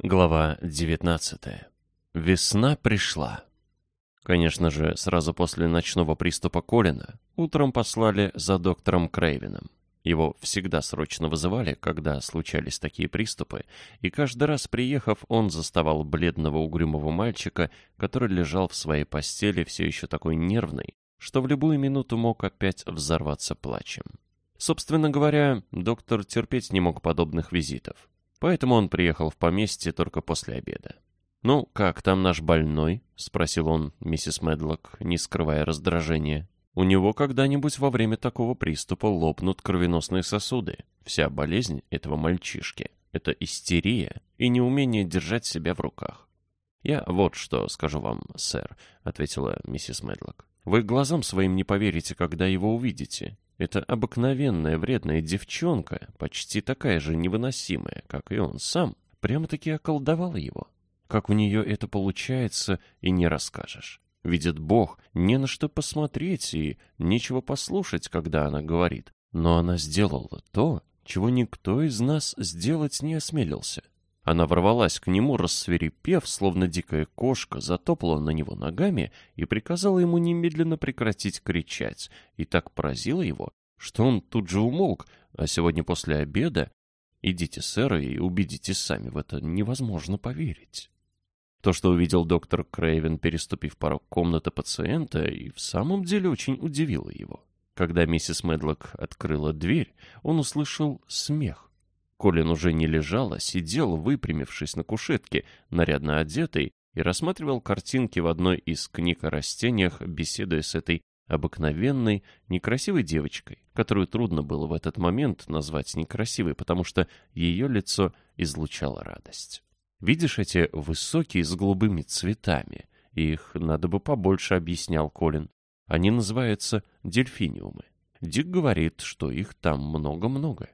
Глава 19. Весна пришла. Конечно же, сразу после ночного приступа Колина утром послали за доктором Крейвином. Его всегда срочно вызывали, когда случались такие приступы, и каждый раз приехав, он заставал бледного угрюмого мальчика, который лежал в своей постели все еще такой нервный, что в любую минуту мог опять взорваться плачем. Собственно говоря, доктор терпеть не мог подобных визитов. Поэтому он приехал в поместье только после обеда. «Ну, как там наш больной?» — спросил он миссис Медлок, не скрывая раздражения. «У него когда-нибудь во время такого приступа лопнут кровеносные сосуды. Вся болезнь этого мальчишки — это истерия и неумение держать себя в руках». «Я вот что скажу вам, сэр», — ответила миссис Медлок. «Вы глазам своим не поверите, когда его увидите. Эта обыкновенная вредная девчонка, почти такая же невыносимая, как и он сам, прямо-таки околдовала его. Как у нее это получается, и не расскажешь. Видит Бог, не на что посмотреть и нечего послушать, когда она говорит. Но она сделала то, чего никто из нас сделать не осмелился. Она ворвалась к нему, рассверепев, словно дикая кошка, затопала на него ногами и приказала ему немедленно прекратить кричать, и так поразила его, что он тут же умолк, а сегодня после обеда... Идите, сэр, и убедитесь сами, в это невозможно поверить. То, что увидел доктор Крейвен, переступив порог комнаты пациента, и в самом деле очень удивило его. Когда миссис Медлок открыла дверь, он услышал смех. Колин уже не лежал, а сидел, выпрямившись на кушетке, нарядно одетый, и рассматривал картинки в одной из книг о растениях, беседуя с этой обыкновенной, некрасивой девочкой, которую трудно было в этот момент назвать некрасивой, потому что ее лицо излучало радость. «Видишь эти высокие с голубыми цветами? Их надо бы побольше», — объяснял Колин. «Они называются дельфиниумы. Дик говорит, что их там много-много».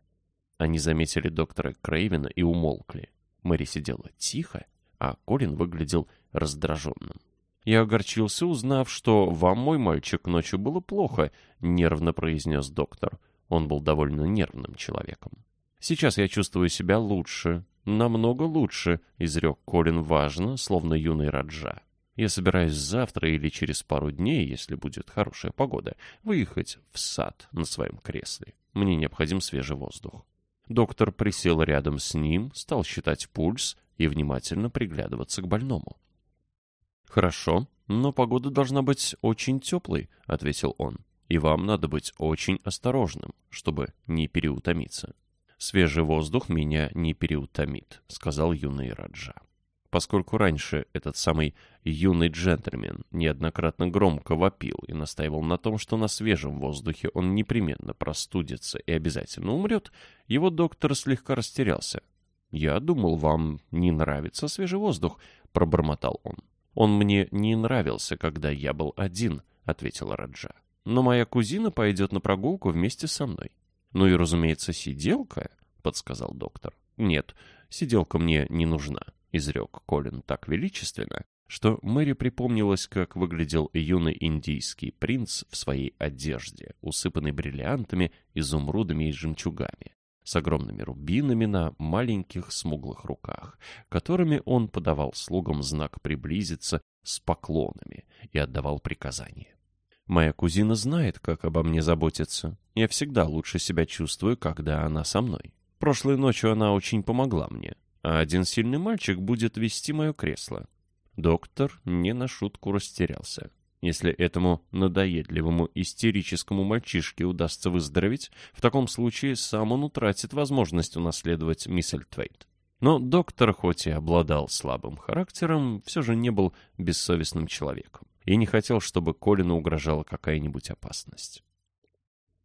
Они заметили доктора Крейвена и умолкли. Мэри сидела тихо, а Колин выглядел раздраженным. «Я огорчился, узнав, что вам, мой мальчик, ночью было плохо», — нервно произнес доктор. Он был довольно нервным человеком. «Сейчас я чувствую себя лучше, намного лучше», — изрек Колин важно, словно юный Раджа. «Я собираюсь завтра или через пару дней, если будет хорошая погода, выехать в сад на своем кресле. Мне необходим свежий воздух». Доктор присел рядом с ним, стал считать пульс и внимательно приглядываться к больному. «Хорошо, но погода должна быть очень теплой», — ответил он. «И вам надо быть очень осторожным, чтобы не переутомиться». «Свежий воздух меня не переутомит», — сказал юный Раджа поскольку раньше этот самый юный джентльмен неоднократно громко вопил и настаивал на том, что на свежем воздухе он непременно простудится и обязательно умрет, его доктор слегка растерялся. «Я думал, вам не нравится свежий воздух», — пробормотал он. «Он мне не нравился, когда я был один», — ответила Раджа. «Но моя кузина пойдет на прогулку вместе со мной». «Ну и, разумеется, сиделка», — подсказал доктор. «Нет, сиделка мне не нужна изрек Колин так величественно, что Мэри припомнилась, как выглядел юный индийский принц в своей одежде, усыпанной бриллиантами, изумрудами и жемчугами, с огромными рубинами на маленьких смуглых руках, которыми он подавал слугам знак приблизиться с поклонами и отдавал приказания. «Моя кузина знает, как обо мне заботиться. Я всегда лучше себя чувствую, когда она со мной. Прошлой ночью она очень помогла мне а один сильный мальчик будет вести мое кресло. Доктор не на шутку растерялся. Если этому надоедливому истерическому мальчишке удастся выздороветь, в таком случае сам он утратит возможность унаследовать Миссельтвейт. Но доктор, хоть и обладал слабым характером, все же не был бессовестным человеком и не хотел, чтобы Колину угрожала какая-нибудь опасность.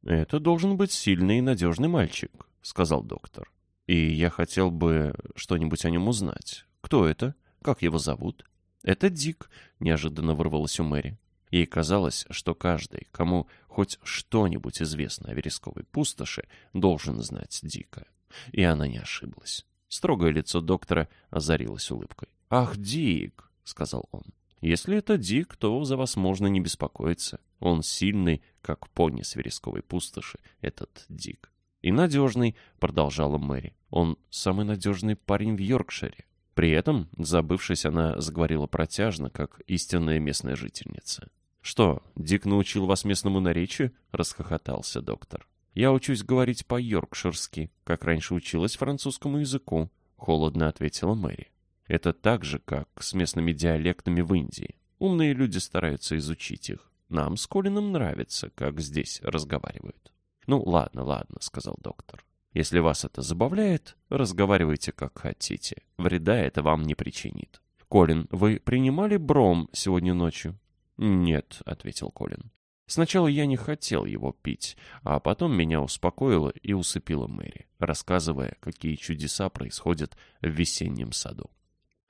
«Это должен быть сильный и надежный мальчик», — сказал доктор. И я хотел бы что-нибудь о нем узнать. Кто это? Как его зовут? Это Дик, неожиданно вырвалось у Мэри. Ей казалось, что каждый, кому хоть что-нибудь известно о вересковой пустоши, должен знать Дика. И она не ошиблась. Строгое лицо доктора озарилось улыбкой. «Ах, Дик!» — сказал он. «Если это Дик, то за вас можно не беспокоиться. Он сильный, как пони с вересковой пустоши, этот Дик. «И надежный», — продолжала Мэри. «Он самый надежный парень в Йоркшире. При этом, забывшись, она заговорила протяжно, как истинная местная жительница. «Что, Дик научил вас местному наречию?» — расхохотался доктор. «Я учусь говорить по-йоркширски, как раньше училась французскому языку», — холодно ответила Мэри. «Это так же, как с местными диалектами в Индии. Умные люди стараются изучить их. Нам с Колином нравится, как здесь разговаривают». «Ну, ладно, ладно», — сказал доктор. Если вас это забавляет, разговаривайте как хотите. Вреда это вам не причинит. Колин, вы принимали бром сегодня ночью? Нет, ответил Колин. Сначала я не хотел его пить, а потом меня успокоила и усыпила Мэри, рассказывая, какие чудеса происходят в весеннем саду.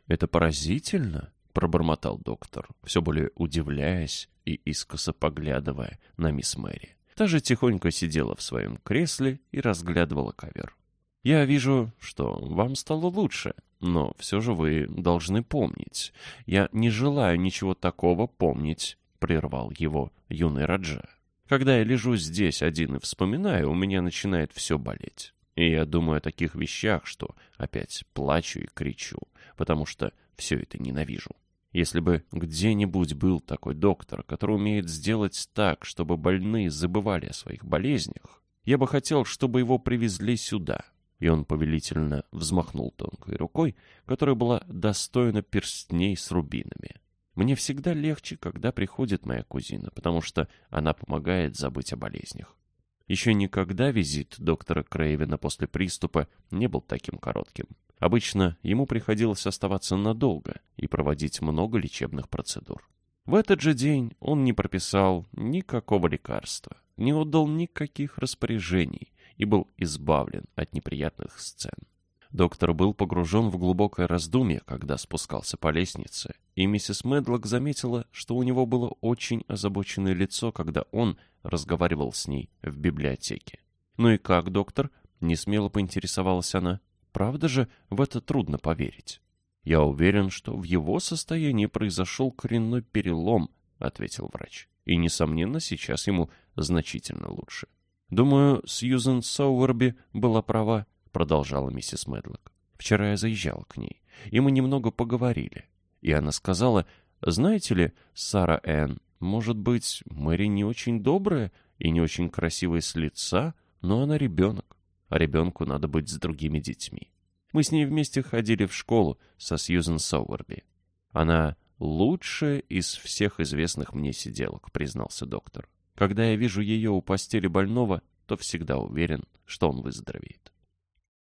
«Это поразительно», — пробормотал доктор, все более удивляясь и искоса поглядывая на мисс Мэри. Та же тихонько сидела в своем кресле и разглядывала ковер. «Я вижу, что вам стало лучше, но все же вы должны помнить. Я не желаю ничего такого помнить», — прервал его юный Раджа. «Когда я лежу здесь один и вспоминаю, у меня начинает все болеть. И я думаю о таких вещах, что опять плачу и кричу, потому что все это ненавижу». Если бы где-нибудь был такой доктор, который умеет сделать так, чтобы больные забывали о своих болезнях, я бы хотел, чтобы его привезли сюда. И он повелительно взмахнул тонкой рукой, которая была достойна перстней с рубинами. Мне всегда легче, когда приходит моя кузина, потому что она помогает забыть о болезнях. Еще никогда визит доктора Крейвена после приступа не был таким коротким. Обычно ему приходилось оставаться надолго и проводить много лечебных процедур. В этот же день он не прописал никакого лекарства, не отдал никаких распоряжений и был избавлен от неприятных сцен. Доктор был погружен в глубокое раздумье, когда спускался по лестнице, и миссис Медлок заметила, что у него было очень озабоченное лицо, когда он разговаривал с ней в библиотеке. «Ну и как, доктор?» — несмело поинтересовалась она. Правда же, в это трудно поверить. Я уверен, что в его состоянии произошел коренной перелом, ответил врач. И, несомненно, сейчас ему значительно лучше. Думаю, Сьюзен Соуэрби была права, продолжала миссис Медлок. Вчера я заезжала к ней, и мы немного поговорили. И она сказала, знаете ли, Сара Энн, может быть, Мэри не очень добрая и не очень красивая с лица, но она ребенок а ребенку надо быть с другими детьми. Мы с ней вместе ходили в школу со Сьюзен Соуэрби. Она лучшая из всех известных мне сиделок, признался доктор. Когда я вижу ее у постели больного, то всегда уверен, что он выздоровеет.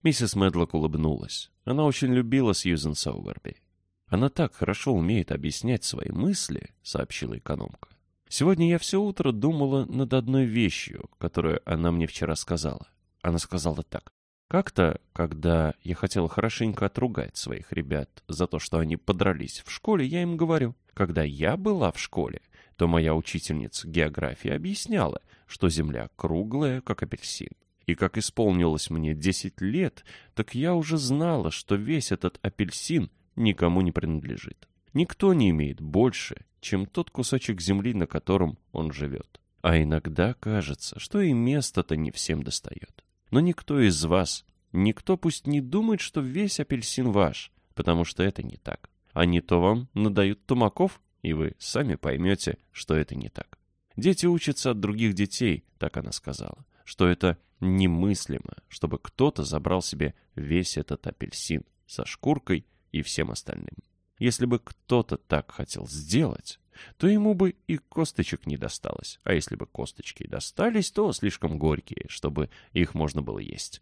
Миссис Медлок улыбнулась. Она очень любила Сьюзен Соуэрби. «Она так хорошо умеет объяснять свои мысли», — сообщила экономка. «Сегодня я все утро думала над одной вещью, которую она мне вчера сказала. Она сказала так. Как-то, когда я хотела хорошенько отругать своих ребят за то, что они подрались в школе, я им говорю, когда я была в школе, то моя учительница географии объясняла, что Земля круглая, как апельсин. И как исполнилось мне 10 лет, так я уже знала, что весь этот апельсин никому не принадлежит. Никто не имеет больше, чем тот кусочек земли, на котором он живет. А иногда кажется, что и место-то не всем достает. Но никто из вас, никто пусть не думает, что весь апельсин ваш, потому что это не так. А не то вам надают тумаков, и вы сами поймете, что это не так. Дети учатся от других детей, так она сказала, что это немыслимо, чтобы кто-то забрал себе весь этот апельсин со шкуркой и всем остальным. Если бы кто-то так хотел сделать, то ему бы и косточек не досталось. А если бы косточки достались, то слишком горькие, чтобы их можно было есть.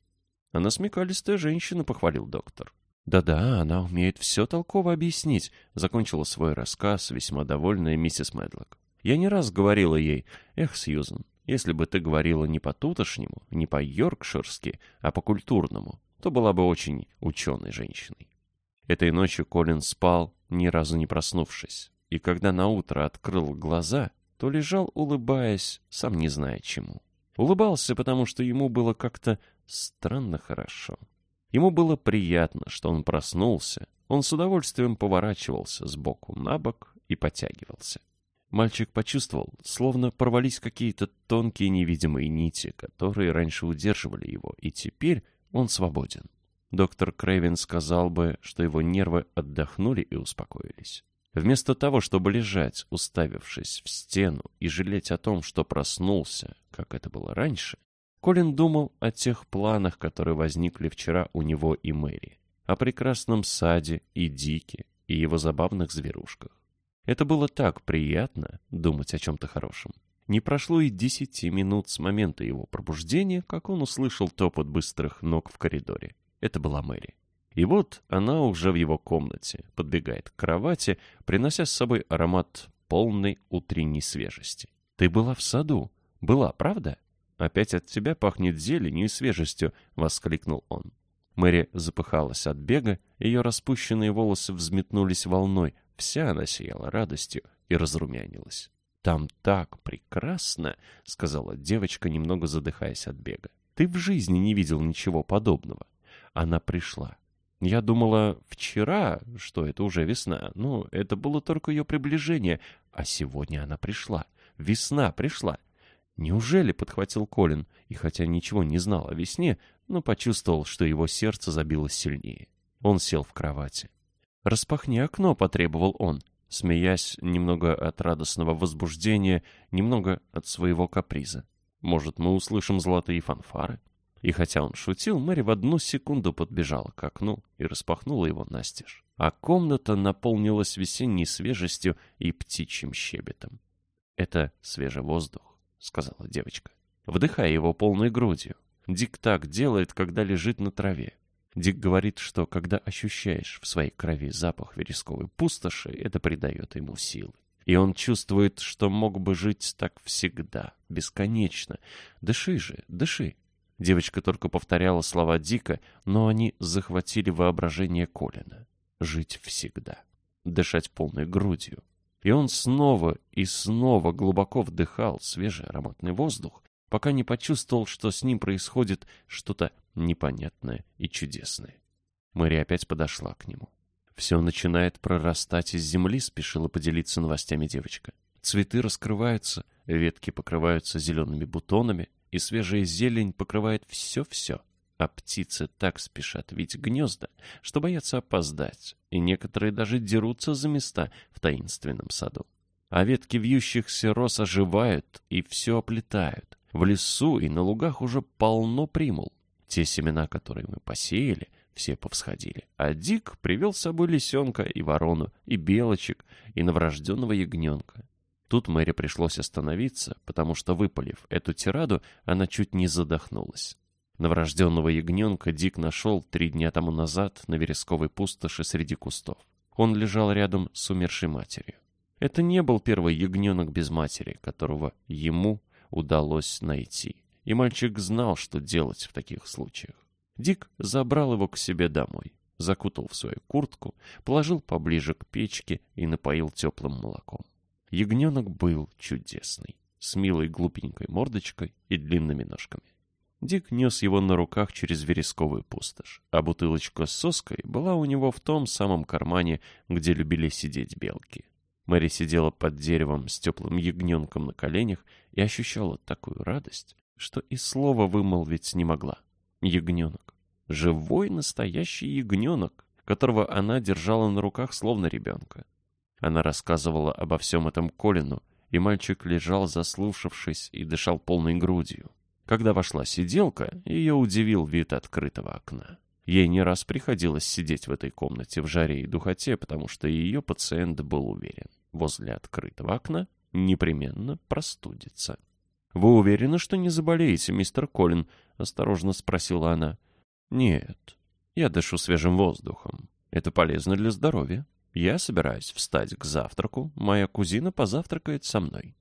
Она смекалистая женщина, похвалил доктор. «Да-да, она умеет все толково объяснить», — закончила свой рассказ весьма довольная миссис Медлок. «Я не раз говорила ей, эх, Сьюзен, если бы ты говорила не по-тутошнему, не по-йоркширски, а по-культурному, то была бы очень ученой женщиной». Этой ночью Колин спал, ни разу не проснувшись и когда наутро открыл глаза, то лежал, улыбаясь, сам не зная чему. Улыбался, потому что ему было как-то странно хорошо. Ему было приятно, что он проснулся. Он с удовольствием поворачивался с боку на бок и потягивался. Мальчик почувствовал, словно порвались какие-то тонкие невидимые нити, которые раньше удерживали его, и теперь он свободен. доктор Крейвен сказал бы, что его нервы отдохнули и успокоились. Вместо того, чтобы лежать, уставившись в стену и жалеть о том, что проснулся, как это было раньше, Колин думал о тех планах, которые возникли вчера у него и Мэри, о прекрасном саде и Дике, и его забавных зверушках. Это было так приятно думать о чем-то хорошем. Не прошло и десяти минут с момента его пробуждения, как он услышал топот быстрых ног в коридоре. Это была Мэри. И вот она уже в его комнате, подбегает к кровати, принося с собой аромат полной утренней свежести. «Ты была в саду. Была, правда?» «Опять от тебя пахнет зеленью и свежестью», — воскликнул он. Мэри запыхалась от бега, ее распущенные волосы взметнулись волной, вся она сияла радостью и разрумянилась. «Там так прекрасно!» — сказала девочка, немного задыхаясь от бега. «Ты в жизни не видел ничего подобного». Она пришла. Я думала вчера, что это уже весна, но это было только ее приближение, а сегодня она пришла. Весна пришла. «Неужели?» — подхватил Колин, и хотя ничего не знал о весне, но почувствовал, что его сердце забилось сильнее. Он сел в кровати. «Распахни окно», — потребовал он, смеясь немного от радостного возбуждения, немного от своего каприза. «Может, мы услышим золотые фанфары?» И хотя он шутил, Мэри в одну секунду подбежала к окну и распахнула его настежь. А комната наполнилась весенней свежестью и птичьим щебетом. «Это свежий воздух», — сказала девочка, вдыхая его полной грудью. Дик так делает, когда лежит на траве. Дик говорит, что когда ощущаешь в своей крови запах вересковой пустоши, это придает ему силы. И он чувствует, что мог бы жить так всегда, бесконечно. Дыши же, дыши. Девочка только повторяла слова Дика, но они захватили воображение Колина. Жить всегда. Дышать полной грудью. И он снова и снова глубоко вдыхал свежий ароматный воздух, пока не почувствовал, что с ним происходит что-то непонятное и чудесное. Мэри опять подошла к нему. «Все начинает прорастать из земли», — спешила поделиться новостями девочка. «Цветы раскрываются, ветки покрываются зелеными бутонами, и свежая зелень покрывает все-все. А птицы так спешат видеть гнезда, что боятся опоздать, и некоторые даже дерутся за места в таинственном саду. А ветки вьющихся роз оживают и все оплетают. В лесу и на лугах уже полно примул. Те семена, которые мы посеяли, все повсходили. А Дик привел с собой лисенка и ворону, и белочек, и новорожденного ягненка. Тут Мэри пришлось остановиться, потому что, выпалив эту тираду, она чуть не задохнулась. Новорожденного ягненка Дик нашел три дня тому назад на вересковой пустоши среди кустов. Он лежал рядом с умершей матерью. Это не был первый ягненок без матери, которого ему удалось найти. И мальчик знал, что делать в таких случаях. Дик забрал его к себе домой, закутал в свою куртку, положил поближе к печке и напоил теплым молоком. Ягненок был чудесный, с милой глупенькой мордочкой и длинными ножками. Дик нес его на руках через вересковую пустошь, а бутылочка с соской была у него в том самом кармане, где любили сидеть белки. Мэри сидела под деревом с теплым ягненком на коленях и ощущала такую радость, что и слова вымолвить не могла. Ягненок. Живой настоящий ягненок, которого она держала на руках словно ребенка. Она рассказывала обо всем этом Колину, и мальчик лежал, заслушавшись, и дышал полной грудью. Когда вошла сиделка, ее удивил вид открытого окна. Ей не раз приходилось сидеть в этой комнате в жаре и духоте, потому что ее пациент был уверен. Возле открытого окна непременно простудится. «Вы уверены, что не заболеете, мистер Колин?» — осторожно спросила она. «Нет, я дышу свежим воздухом. Это полезно для здоровья. Я собираюсь встать к завтраку, моя кузина позавтракает со мной.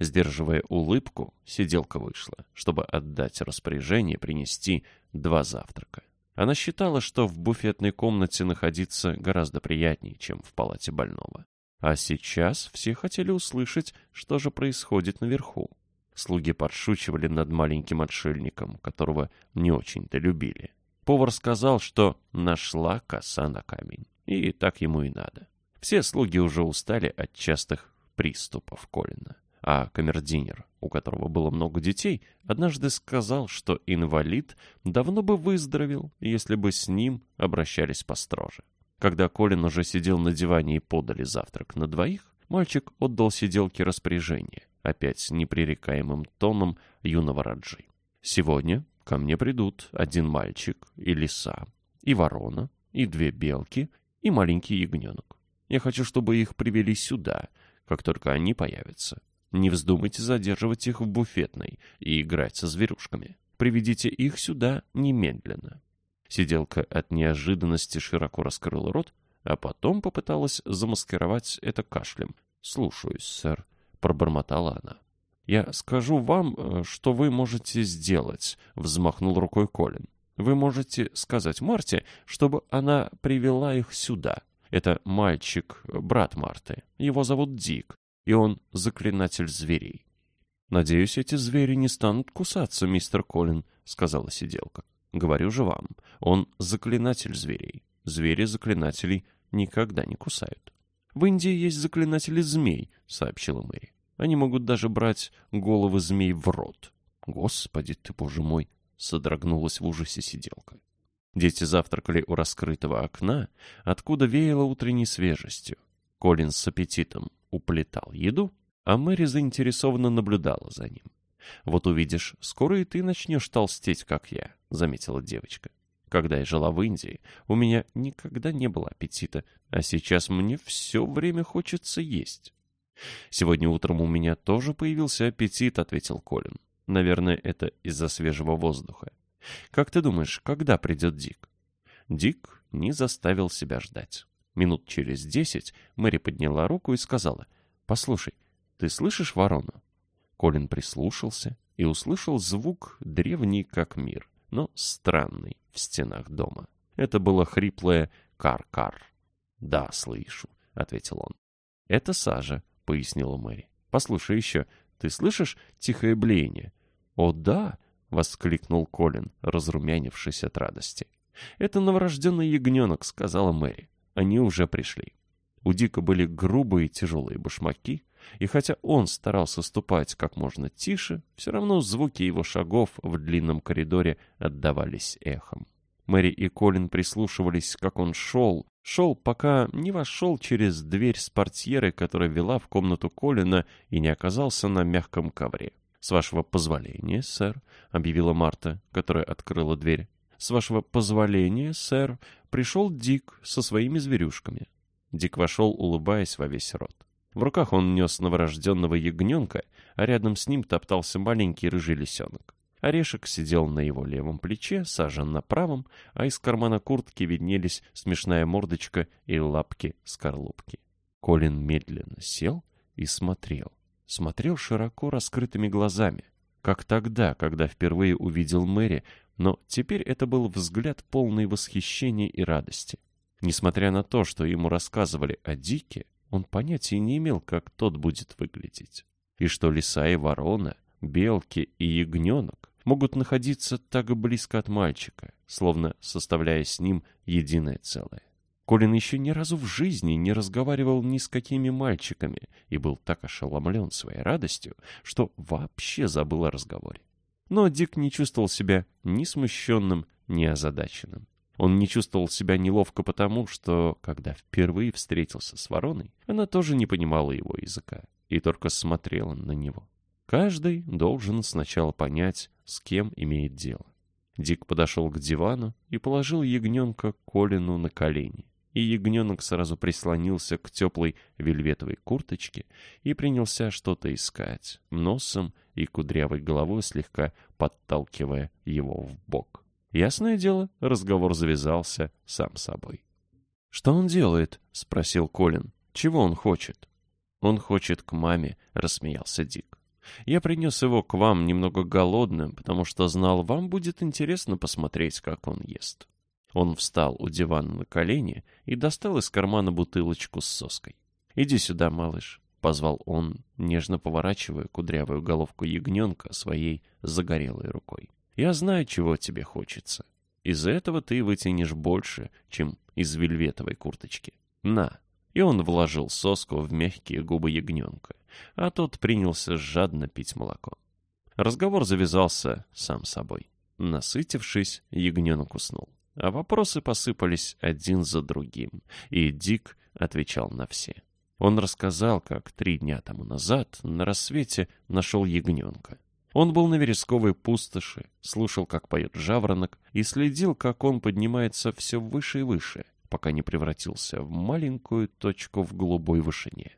Сдерживая улыбку, сиделка вышла, чтобы отдать распоряжение принести два завтрака. Она считала, что в буфетной комнате находиться гораздо приятнее, чем в палате больного. А сейчас все хотели услышать, что же происходит наверху. Слуги подшучивали над маленьким отшельником, которого не очень-то любили. Повар сказал, что нашла коса на камень. И так ему и надо. Все слуги уже устали от частых приступов Колина. а камердинер, у которого было много детей, однажды сказал, что инвалид давно бы выздоровел, если бы с ним обращались построже. Когда Колин уже сидел на диване и подали завтрак на двоих, мальчик отдал сиделке распоряжение, опять непререкаемым тоном юного Раджи. «Сегодня ко мне придут один мальчик и лиса, и ворона, и две белки, и маленький ягненок. Я хочу, чтобы их привели сюда, как только они появятся. Не вздумайте задерживать их в буфетной и играть со зверюшками. Приведите их сюда немедленно. Сиделка от неожиданности широко раскрыла рот, а потом попыталась замаскировать это кашлем. «Слушаюсь, сэр», — пробормотала она. «Я скажу вам, э, что вы можете сделать», — взмахнул рукой Колин. «Вы можете сказать Марте, чтобы она привела их сюда. Это мальчик, брат Марты. Его зовут Дик и он заклинатель зверей. «Надеюсь, эти звери не станут кусаться, мистер Колин», — сказала сиделка. «Говорю же вам, он заклинатель зверей. Звери заклинателей никогда не кусают». «В Индии есть заклинатели змей», — сообщила Мэри. «Они могут даже брать головы змей в рот». «Господи ты, боже мой!» — содрогнулась в ужасе сиделка. Дети завтракали у раскрытого окна, откуда веяло утренней свежестью. Колин с аппетитом уплетал еду, а Мэри заинтересованно наблюдала за ним. «Вот увидишь, скоро и ты начнешь толстеть, как я», — заметила девочка. «Когда я жила в Индии, у меня никогда не было аппетита, а сейчас мне все время хочется есть». «Сегодня утром у меня тоже появился аппетит», — ответил Колин. «Наверное, это из-за свежего воздуха. Как ты думаешь, когда придет Дик?» Дик не заставил себя ждать. Минут через десять Мэри подняла руку и сказала, «Послушай, ты слышишь ворону?» Колин прислушался и услышал звук древний как мир, но странный в стенах дома. Это было хриплое «кар-кар». «Да, слышу», — ответил он. «Это сажа», — пояснила Мэри. «Послушай еще, ты слышишь тихое блеяние?» «О, да!» — воскликнул Колин, разрумянившись от радости. «Это новорожденный ягненок», — сказала Мэри. Они уже пришли. У Дика были грубые тяжелые башмаки, и хотя он старался ступать как можно тише, все равно звуки его шагов в длинном коридоре отдавались эхом. Мэри и Колин прислушивались, как он шел, шел, пока не вошел через дверь с портьерой, которая вела в комнату Колина, и не оказался на мягком ковре. «С вашего позволения, сэр», — объявила Марта, которая открыла дверь. «С вашего позволения, сэр, пришел Дик со своими зверюшками». Дик вошел, улыбаясь во весь рот. В руках он нес новорожденного ягненка, а рядом с ним топтался маленький рыжий лисенок. Орешек сидел на его левом плече, сажен на правом, а из кармана куртки виднелись смешная мордочка и лапки скорлупки. Колин медленно сел и смотрел. Смотрел широко раскрытыми глазами, как тогда, когда впервые увидел Мэри, но теперь это был взгляд полный восхищения и радости. Несмотря на то, что ему рассказывали о Дике, он понятия не имел, как тот будет выглядеть. И что лиса и ворона, белки и ягненок могут находиться так близко от мальчика, словно составляя с ним единое целое. Колин еще ни разу в жизни не разговаривал ни с какими мальчиками и был так ошеломлен своей радостью, что вообще забыл о разговоре. Но Дик не чувствовал себя ни смущенным, ни озадаченным. Он не чувствовал себя неловко потому, что, когда впервые встретился с вороной, она тоже не понимала его языка и только смотрела на него. Каждый должен сначала понять, с кем имеет дело. Дик подошел к дивану и положил ягненка Колину на колени и ягненок сразу прислонился к теплой вельветовой курточке и принялся что-то искать, носом и кудрявой головой слегка подталкивая его в бок. Ясное дело, разговор завязался сам собой. «Что он делает?» — спросил Колин. «Чего он хочет?» «Он хочет к маме», — рассмеялся Дик. «Я принес его к вам немного голодным, потому что знал, вам будет интересно посмотреть, как он ест». Он встал у дивана на колени и достал из кармана бутылочку с соской. «Иди сюда, малыш», — позвал он, нежно поворачивая кудрявую головку ягненка своей загорелой рукой. «Я знаю, чего тебе хочется. Из этого ты вытянешь больше, чем из вельветовой курточки. На!» И он вложил соску в мягкие губы ягненка, а тот принялся жадно пить молоко. Разговор завязался сам собой. Насытившись, ягненок уснул. А вопросы посыпались один за другим, и Дик отвечал на все. Он рассказал, как три дня тому назад на рассвете нашел ягненка. Он был на вересковой пустоши, слушал, как поет жаворонок, и следил, как он поднимается все выше и выше, пока не превратился в маленькую точку в голубой вышине.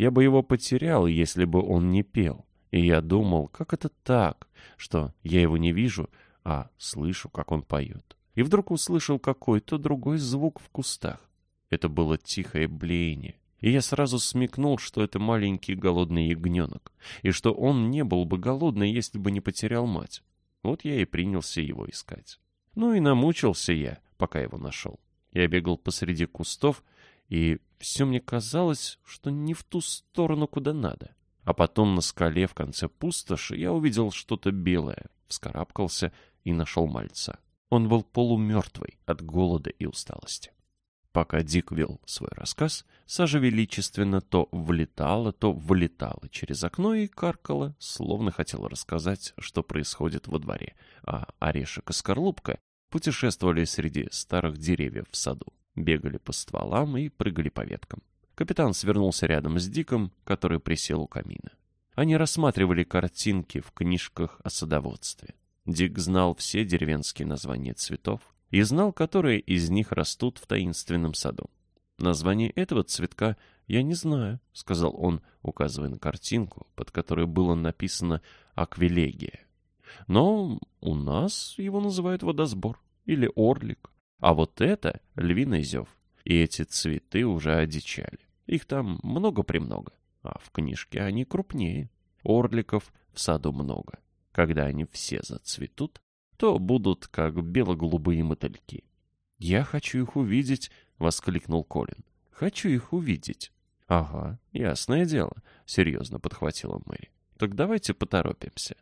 Я бы его потерял, если бы он не пел. И я думал, как это так, что я его не вижу, а слышу, как он поет. И вдруг услышал какой-то другой звук в кустах. Это было тихое блеяние. И я сразу смекнул, что это маленький голодный ягненок, и что он не был бы голодный, если бы не потерял мать. Вот я и принялся его искать. Ну и намучился я, пока его нашел. Я бегал посреди кустов, и все мне казалось, что не в ту сторону, куда надо. А потом на скале в конце пустоши я увидел что-то белое, вскарабкался и нашел мальца. Он был полумертвый от голода и усталости. Пока Дик вел свой рассказ, Сажа величественно то влетала, то вылетала через окно и каркала, словно хотела рассказать, что происходит во дворе, а Орешек и Скорлупка путешествовали среди старых деревьев в саду, бегали по стволам и прыгали по веткам. Капитан свернулся рядом с Диком, который присел у камина. Они рассматривали картинки в книжках о садоводстве. Дик знал все деревенские названия цветов и знал, которые из них растут в таинственном саду. «Название этого цветка я не знаю», — сказал он, указывая на картинку, под которой было написано «Аквилегия». «Но у нас его называют водосбор или орлик, а вот это — львиный зев. И эти цветы уже одичали. Их там много-премного, а в книжке они крупнее. Орликов в саду много. Когда они все зацветут, то будут как бело-голубые мотыльки. «Я хочу их увидеть!» — воскликнул Колин. «Хочу их увидеть!» «Ага, ясное дело», — серьезно подхватила Мэри. «Так давайте поторопимся.